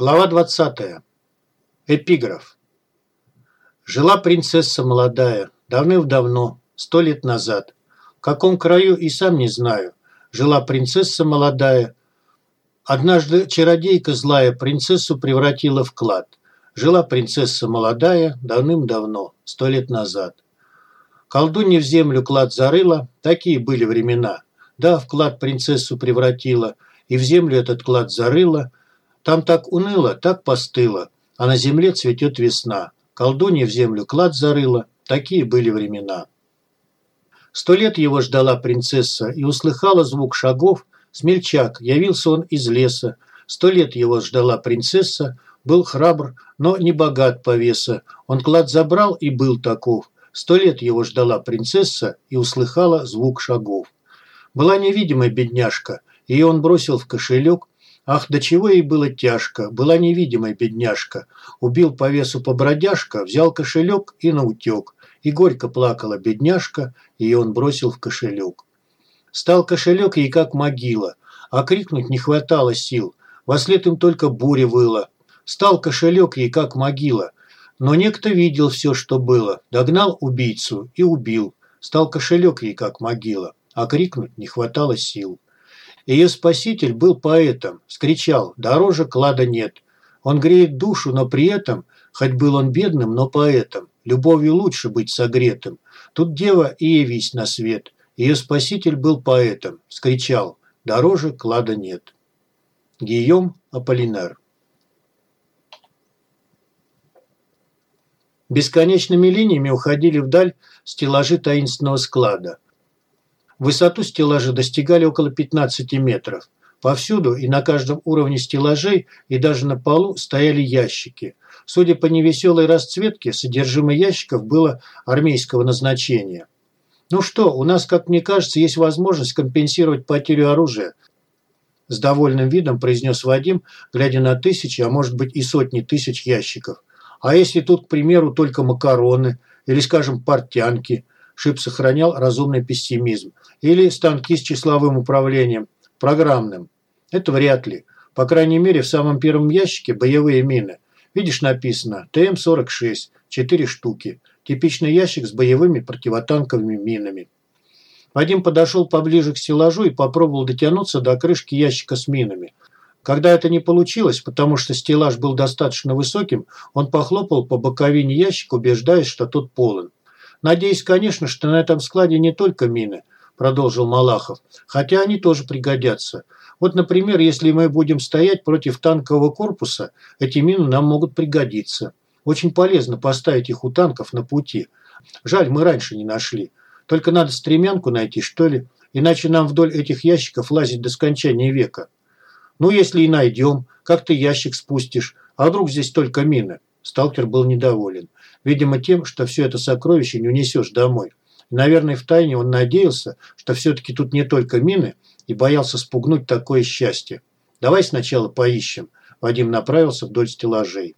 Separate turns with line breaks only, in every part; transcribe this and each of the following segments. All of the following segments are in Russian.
Глава 20. Эпиграф. Жила принцесса молодая, давным-давно, сто лет назад. В каком краю и сам не знаю. Жила принцесса молодая. Однажды чародейка злая принцессу превратила в клад. Жила принцесса молодая, давным-давно, сто лет назад. Колдунья в землю клад зарыла, такие были времена. Да, в клад принцессу превратила, и в землю этот клад зарыла – там так уныло, так постыло, а на земле цветет весна. Колдунья в землю клад зарыла, такие были времена. Сто лет его ждала принцесса и услыхала звук шагов. Смельчак, явился он из леса. Сто лет его ждала принцесса, был храбр, но не богат по веса. Он клад забрал и был таков. Сто лет его ждала принцесса и услыхала звук шагов. Была невидимая бедняжка, ее он бросил в кошелек, Ах, до чего ей было тяжко, была невидимая бедняжка. Убил по весу побродяжка, взял кошелек и наутек. И горько плакала бедняжка, и он бросил в кошелек. Стал кошелек ей как могила, а крикнуть не хватало сил. Вослед им только буря выла. Стал кошелек ей как могила, но некто видел все, что было, догнал убийцу и убил. Стал кошелек ей как могила, а крикнуть не хватало сил. Ее спаситель был поэтом, скричал «Дороже клада нет». Он греет душу, но при этом, хоть был он бедным, но поэтом, любовью лучше быть согретым. Тут дева и явись на свет. Ее спаситель был поэтом, скричал «Дороже клада нет». Гийом Аполлинар Бесконечными линиями уходили вдаль стеллажи таинственного склада – Высоту стеллажа достигали около 15 метров. Повсюду и на каждом уровне стеллажей и даже на полу стояли ящики. Судя по невеселой расцветке, содержимое ящиков было армейского назначения. «Ну что, у нас, как мне кажется, есть возможность компенсировать потерю оружия», с довольным видом произнес Вадим, глядя на тысячи, а может быть и сотни тысяч ящиков. «А если тут, к примеру, только макароны или, скажем, портянки?» Шип сохранял разумный пессимизм. Или станки с числовым управлением, программным. Это вряд ли. По крайней мере, в самом первом ящике боевые мины. Видишь, написано ТМ-46, 4 штуки. Типичный ящик с боевыми противотанковыми минами. Вадим подошел поближе к стеллажу и попробовал дотянуться до крышки ящика с минами. Когда это не получилось, потому что стеллаж был достаточно высоким, он похлопал по боковине ящика, убеждаясь, что тот полон. Надеюсь, конечно, что на этом складе не только мины, продолжил Малахов, хотя они тоже пригодятся. Вот, например, если мы будем стоять против танкового корпуса, эти мины нам могут пригодиться. Очень полезно поставить их у танков на пути. Жаль, мы раньше не нашли. Только надо стремянку найти, что ли, иначе нам вдоль этих ящиков лазить до скончания века. Ну, если и найдем, как ты ящик спустишь, а вдруг здесь только мины? Сталкер был недоволен. Видимо, тем, что все это сокровище не унесешь домой. И, наверное, втайне он надеялся, что все-таки тут не только мины, и боялся спугнуть такое счастье. «Давай сначала поищем». Вадим направился вдоль стеллажей.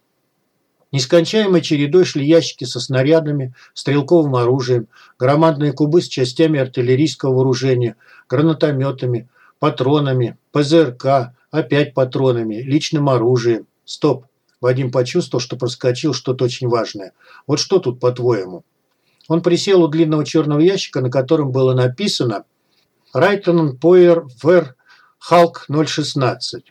Нескончаемой чередой шли ящики со снарядами, стрелковым оружием, громадные кубы с частями артиллерийского вооружения, гранатометами, патронами, ПЗРК, опять патронами, личным оружием. Стоп. Вадим почувствовал, что проскочил что-то очень важное. Вот что тут, по-твоему? Он присел у длинного черного ящика, на котором было написано «Райтон Пойер Вер Халк 016».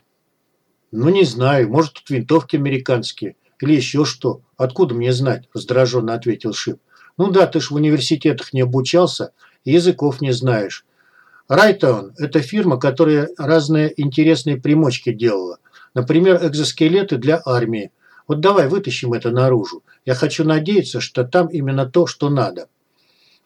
«Ну, не знаю. Может, тут винтовки американские. Или еще что. Откуда мне знать?» – раздраженно ответил Шип. «Ну да, ты ж в университетах не обучался, языков не знаешь. Райтон – это фирма, которая разные интересные примочки делала. Например, экзоскелеты для армии. Вот давай вытащим это наружу. Я хочу надеяться, что там именно то, что надо.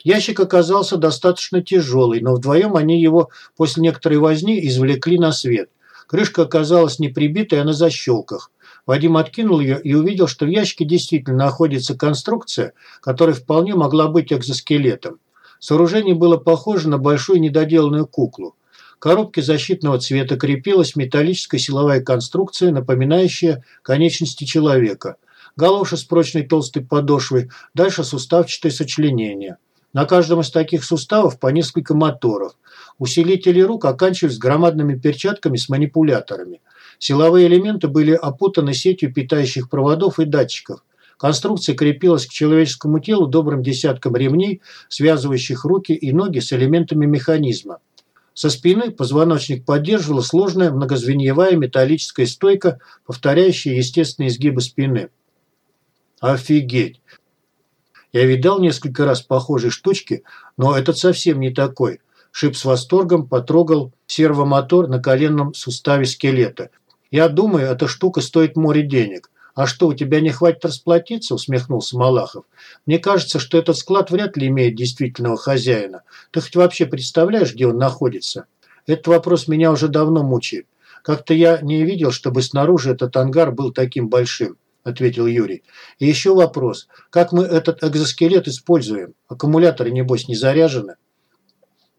Ящик оказался достаточно тяжелый, но вдвоем они его после некоторой возни извлекли на свет. Крышка оказалась не прибитой, а на защелках. Вадим откинул ее и увидел, что в ящике действительно находится конструкция, которая вполне могла быть экзоскелетом. Сооружение было похоже на большую недоделанную куклу коробке защитного цвета крепилась металлическая силовая конструкция, напоминающая конечности человека. Галоша с прочной толстой подошвой, дальше суставчатое сочленение. На каждом из таких суставов по несколько моторов. Усилители рук оканчивались громадными перчатками с манипуляторами. Силовые элементы были опутаны сетью питающих проводов и датчиков. Конструкция крепилась к человеческому телу добрым десятком ремней, связывающих руки и ноги с элементами механизма. Со спины позвоночник поддерживала сложная многозвеньевая металлическая стойка, повторяющая естественные изгибы спины. Офигеть! Я видал несколько раз похожие штучки, но этот совсем не такой. Шип с восторгом потрогал сервомотор на коленном суставе скелета. Я думаю, эта штука стоит море денег. «А что, у тебя не хватит расплатиться?» – усмехнулся Малахов. «Мне кажется, что этот склад вряд ли имеет действительного хозяина. Ты хоть вообще представляешь, где он находится?» «Этот вопрос меня уже давно мучает. Как-то я не видел, чтобы снаружи этот ангар был таким большим», – ответил Юрий. «И еще вопрос. Как мы этот экзоскелет используем? Аккумуляторы, небось, не заряжены?»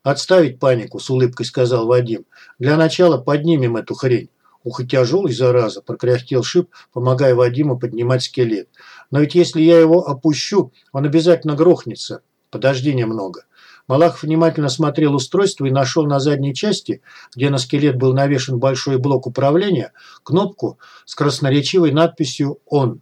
«Отставить панику», – с улыбкой сказал Вадим. «Для начала поднимем эту хрень. Ух и тяжелый, зараза, прокряхтел Шип, помогая Вадиму поднимать скелет. Но ведь если я его опущу, он обязательно грохнется. Подожди немного. Малахов внимательно смотрел устройство и нашел на задней части, где на скелет был навешен большой блок управления, кнопку с красноречивой надписью «Он».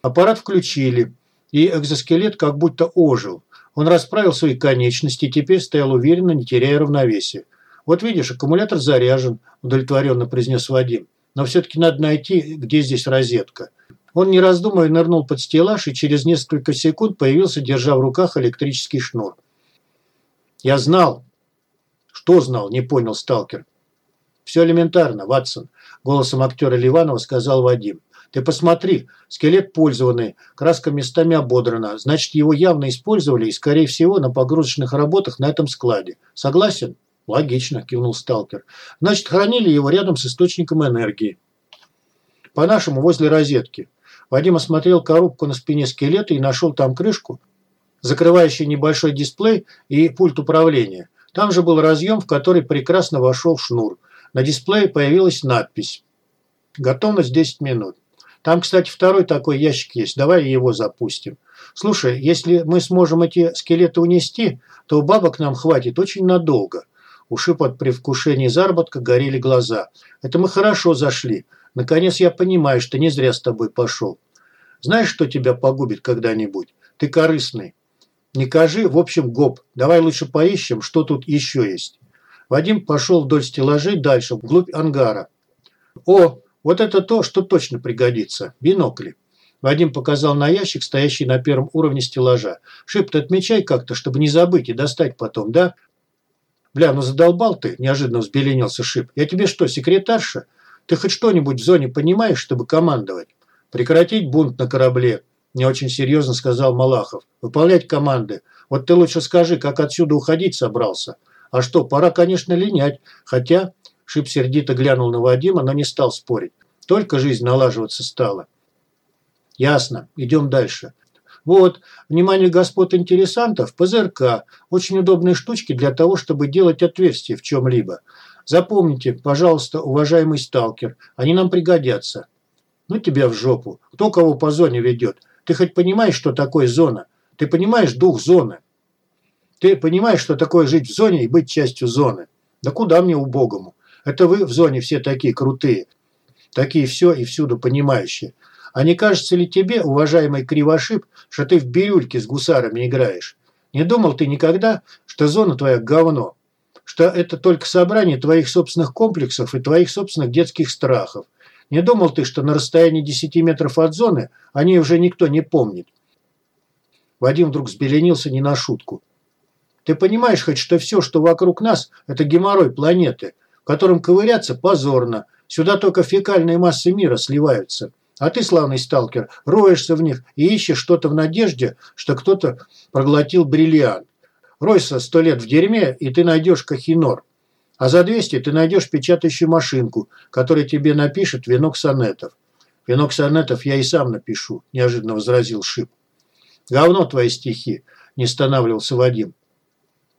Аппарат включили, и экзоскелет как будто ожил. Он расправил свои конечности и теперь стоял уверенно, не теряя равновесия. «Вот видишь, аккумулятор заряжен», – удовлетворенно произнес Вадим. «Но все-таки надо найти, где здесь розетка». Он, не раздумывая, нырнул под стеллаж и через несколько секунд появился, держа в руках электрический шнур. «Я знал». «Что знал?» – не понял сталкер. «Все элементарно, Ватсон», – голосом актера Ливанова сказал Вадим. «Ты посмотри, скелет пользованный, краска местами ободрана, значит, его явно использовали и, скорее всего, на погрузочных работах на этом складе. Согласен?» «Логично», – кивнул сталкер. «Значит, хранили его рядом с источником энергии». «По-нашему, возле розетки». Вадим осмотрел коробку на спине скелета и нашел там крышку, закрывающую небольшой дисплей и пульт управления. Там же был разъем, в который прекрасно вошел шнур. На дисплее появилась надпись «Готовность 10 минут». Там, кстати, второй такой ящик есть. Давай его запустим. Слушай, если мы сможем эти скелеты унести, то бабок нам хватит очень надолго. У Шипа от предвкушения заработка горели глаза. «Это мы хорошо зашли. Наконец я понимаю, что не зря с тобой пошел. Знаешь, что тебя погубит когда-нибудь? Ты корыстный. Не кажи, в общем, гоп. Давай лучше поищем, что тут еще есть». Вадим пошел вдоль стеллажей дальше, вглубь ангара. «О, вот это то, что точно пригодится. Бинокли». Вадим показал на ящик, стоящий на первом уровне стеллажа. «Шип, ты отмечай как-то, чтобы не забыть и достать потом, да? «Бля, ну задолбал ты!» – неожиданно взбеленился Шип. «Я тебе что, секретарша? Ты хоть что-нибудь в зоне понимаешь, чтобы командовать?» «Прекратить бунт на корабле», – не очень серьезно сказал Малахов. «Выполнять команды. Вот ты лучше скажи, как отсюда уходить собрался. А что, пора, конечно, линять. Хотя...» Шип сердито глянул на Вадима, но не стал спорить. Только жизнь налаживаться стала. «Ясно. Идем дальше. Вот, внимание господ интересантов, ПЗРК. Очень удобные штучки для того, чтобы делать отверстия в чем-либо. Запомните, пожалуйста, уважаемый сталкер, они нам пригодятся. Ну тебя в жопу. Кто кого по зоне ведет? Ты хоть понимаешь, что такое зона? Ты понимаешь дух зоны? Ты понимаешь, что такое жить в зоне и быть частью зоны? Да куда мне убогому? Это вы в зоне все такие крутые. Такие все и всюду понимающие. А не кажется ли тебе, уважаемый Кривошип, что ты в бирюльке с гусарами играешь? Не думал ты никогда, что зона твоя говно? Что это только собрание твоих собственных комплексов и твоих собственных детских страхов? Не думал ты, что на расстоянии 10 метров от зоны о ней уже никто не помнит? Вадим вдруг взбеленился не на шутку. Ты понимаешь хоть, что все, что вокруг нас, это геморрой планеты, в котором ковыряться позорно. Сюда только фекальные массы мира сливаются. А ты, славный сталкер, роешься в них и ищешь что-то в надежде, что кто-то проглотил бриллиант. Ройся сто лет в дерьме, и ты найдешь кахинор. А за 200 ты найдешь печатающую машинку, которая тебе напишет венок сонетов. Венок сонетов я и сам напишу, неожиданно возразил Шип. Говно твои стихи, не останавливался Вадим.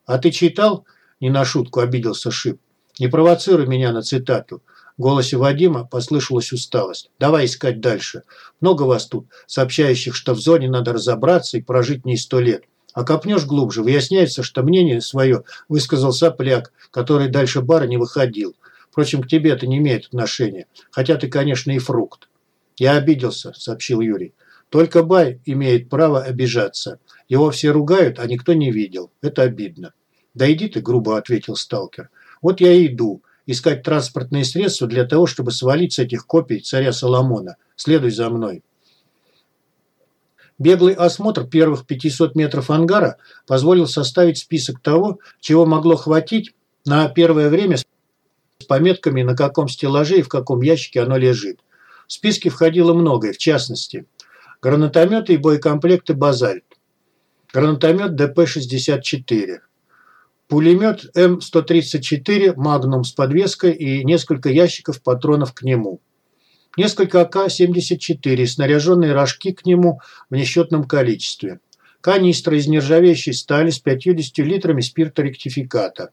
А ты читал? Не на шутку обиделся Шип. Не провоцируй меня на цитату. Голосе Вадима послышалась усталость. «Давай искать дальше. Много вас тут, сообщающих, что в зоне надо разобраться и прожить не сто лет. А копнешь глубже, выясняется, что мнение свое высказал сопляк, который дальше бара не выходил. Впрочем, к тебе это не имеет отношения, хотя ты, конечно, и фрукт». «Я обиделся», – сообщил Юрий. «Только Бай имеет право обижаться. Его все ругают, а никто не видел. Это обидно». «Да иди ты», – грубо ответил сталкер. «Вот я и иду. Искать транспортные средства для того, чтобы свалить с этих копий царя Соломона. Следуй за мной». Беглый осмотр первых 500 метров ангара позволил составить список того, чего могло хватить на первое время с пометками, на каком стеллаже и в каком ящике оно лежит. В списке входило многое, в частности, гранатометы и боекомплекты «Базальт», гранатомет ДП-64, пулемет М134 «Магнум» с подвеской и несколько ящиков патронов к нему – Несколько АК-74, снаряженные рожки к нему в несчетном количестве. Канистра из нержавеющей стали с 50 литрами спирта ректификата.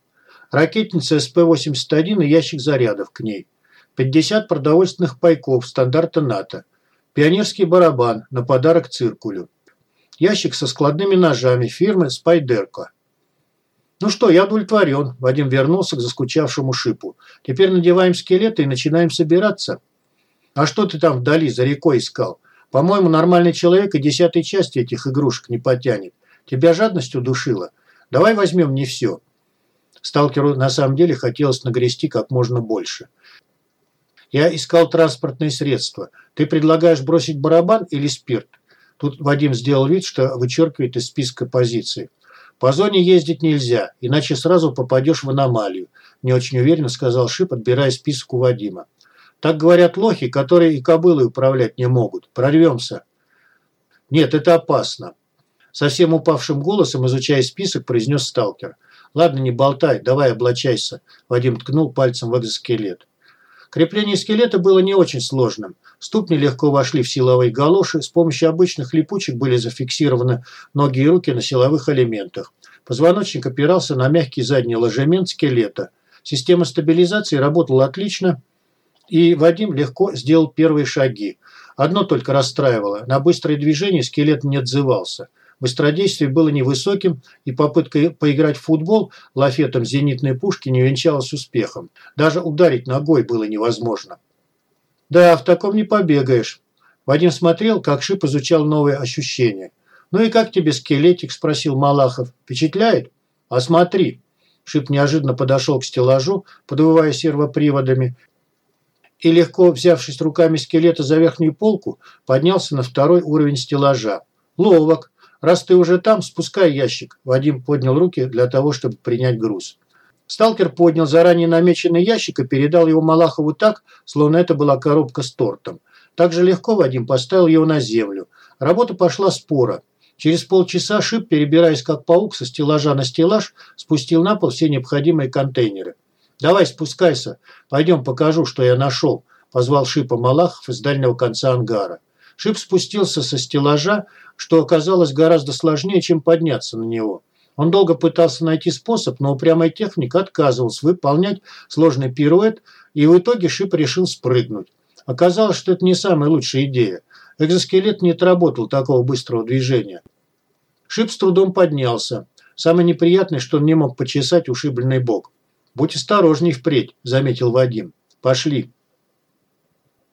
Ракетница СП-81 и ящик зарядов к ней. 50 продовольственных пайков стандарта НАТО. Пионерский барабан на подарок циркулю. Ящик со складными ножами фирмы «Спайдерко». «Ну что, я удовлетворен», – Вадим вернулся к заскучавшему шипу. «Теперь надеваем скелеты и начинаем собираться». А что ты там вдали за рекой искал? По-моему, нормальный человек и десятой части этих игрушек не потянет. Тебя жадность удушила. Давай возьмем не все. Сталкеру на самом деле хотелось нагрести как можно больше. Я искал транспортные средства. Ты предлагаешь бросить барабан или спирт? Тут Вадим сделал вид, что вычеркивает из списка позиции. По зоне ездить нельзя, иначе сразу попадешь в аномалию. Не очень уверенно сказал Шип, отбирая список у Вадима. Так говорят лохи, которые и кобылы управлять не могут. Прорвемся. Нет, это опасно. Совсем упавшим голосом, изучая список, произнес сталкер. Ладно, не болтай, давай облачайся. Вадим ткнул пальцем в экзоскелет. Крепление скелета было не очень сложным. Ступни легко вошли в силовые галоши, с помощью обычных липучек были зафиксированы ноги и руки на силовых элементах. Позвоночник опирался на мягкий задний ложемент скелета. Система стабилизации работала отлично – и Вадим легко сделал первые шаги. Одно только расстраивало. На быстрое движение скелет не отзывался. Быстродействие было невысоким, и попытка поиграть в футбол лафетом зенитной пушки не венчалась успехом. Даже ударить ногой было невозможно. «Да, в таком не побегаешь». Вадим смотрел, как Шип изучал новые ощущения. «Ну и как тебе скелетик?» – спросил Малахов. «Впечатляет?» «А смотри». Шип неожиданно подошел к стеллажу, подвывая сервоприводами, и, легко взявшись руками скелета за верхнюю полку, поднялся на второй уровень стеллажа. «Ловок. Раз ты уже там, спускай ящик». Вадим поднял руки для того, чтобы принять груз. Сталкер поднял заранее намеченный ящик и передал его Малахову так, словно это была коробка с тортом. Так же легко Вадим поставил его на землю. Работа пошла спора. Через полчаса Шип, перебираясь как паук со стеллажа на стеллаж, спустил на пол все необходимые контейнеры. «Давай спускайся, пойдем покажу, что я нашел», – позвал Шипа Малахов из дальнего конца ангара. Шип спустился со стеллажа, что оказалось гораздо сложнее, чем подняться на него. Он долго пытался найти способ, но упрямая техника отказывалась выполнять сложный пируэт, и в итоге Шип решил спрыгнуть. Оказалось, что это не самая лучшая идея. Экзоскелет не отработал такого быстрого движения. Шип с трудом поднялся. Самое неприятное, что он не мог почесать ушибленный бок. «Будь осторожней впредь», – заметил Вадим. «Пошли».